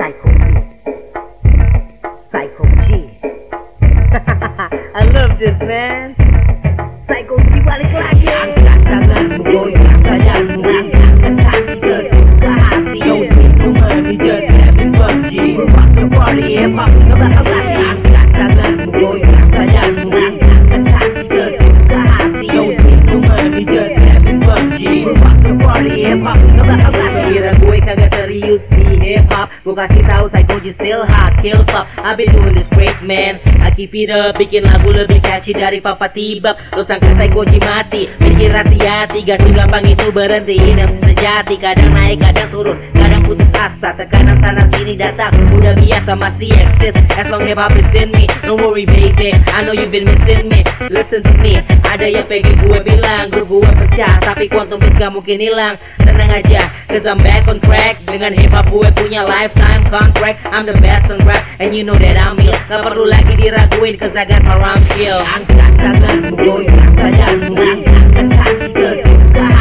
Psycho Beats. Psycho G. I love this man. Psycho G balik lagi. Angkat tanganmu goyang badanmu angkat kaki sesuka hati. Yo, money just having fun G. Rock the party hip hop gue kasih tahu Psycho G still hot, kill pop. I've been doing this great man. I keep it up, bikin lagu lebih catchy dari Papa Tibak. Lo sangka Psycho G mati, pikir hati-hati. Gak segampang itu berhentiin MC sejati. Kadang naik, kadang turun, putus asa. Tekanan sana sini datang, udah biasa masih eksis. As long is in me, don't worry baby. I know you've been missing me. Listen to me, ada yang pengen gue bilang, grup gue pecah, tapi quantum gak mungkin hilang. Tenang aja, cause I'm back on track. Dengan hip hop gue punya lifetime contract. I'm the best on rap, and you know that I'm ill. Gak perlu lagi diraguin, cause I got my rhyme skill. Angkat tanganmu, goyang badanmu, angkat kaki sesuka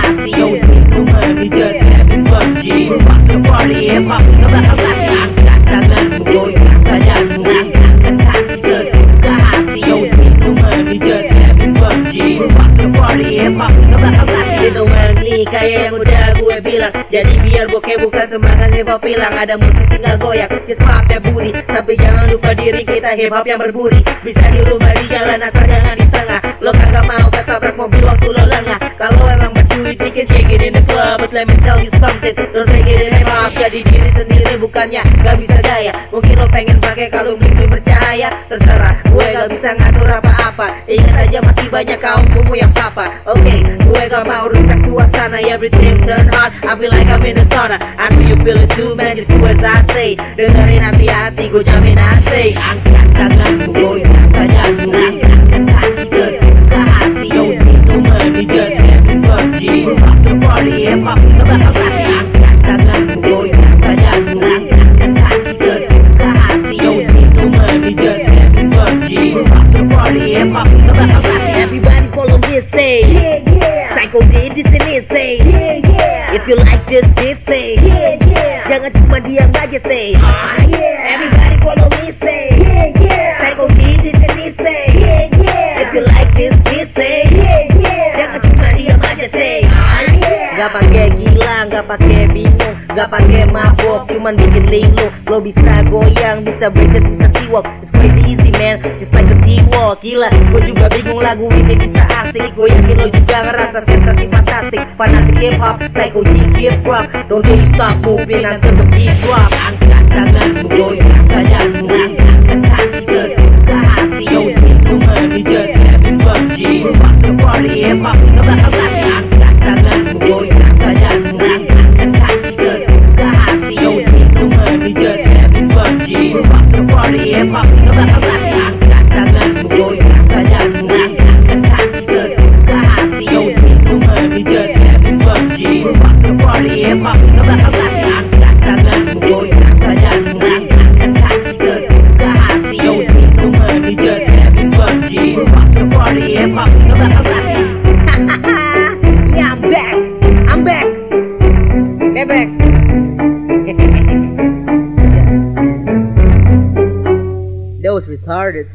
gue bilang. Jadi biar bokeh bukan semangat hip hop hilang. Ada musik tinggal goyang, just pop ya budi. Tapi jangan lupa diri kita hip hop yang berbudi. Bisa di rumah di jalan asal jangan di tengah. Lo kagak mau ketabrak mobil waktu lo lengah. Kalau emang berduit bikin shake it in the club. But let me tell you something, don't take it in hop. Jadi diri sendiri bukannya gak bisa gaya. Mungkin lo pengen pakai kalung bling bercahaya. Terserah, gue gak bisa ngatur apa-apa. Ingat aja masih banyak kaum kumuh yang papa. Oke, gue gak mau rusak suasana. Everything turn hot, I feel like I'm in the sauna. I know you feel it too, man. Just do as I say. Dengerin hati-hati, gue jamin asik. J di sini, say. Yeah, yeah. If you like this beat, say. Yeah, yeah. Jangan cuma diam aja, say. Ah, yeah. Everybody follow me, say. Yeah, yeah. Psycho G di sini, say. Yeah, yeah. If you like this beat, say. Yeah, yeah. Jangan cuma diam aja, say. Ah, yeah. Gak pakai gila, gak pakai bingung, gak pakai mabok, cuman bikin linglung. Lo bisa goyang, bisa break bisa siwak. It's crazy easy man, just like a T-Walk. Gila, gue juga bingung lagu ini bisa asik. Gue yakin lo juga ngerasa sensasi fantastik. Fanatik hip hop, psycho G hip rock. Don't really stop moving until the beat drop. Angkat tanganmu, the party, hip hop, retarded.